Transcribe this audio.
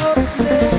Brooklyn.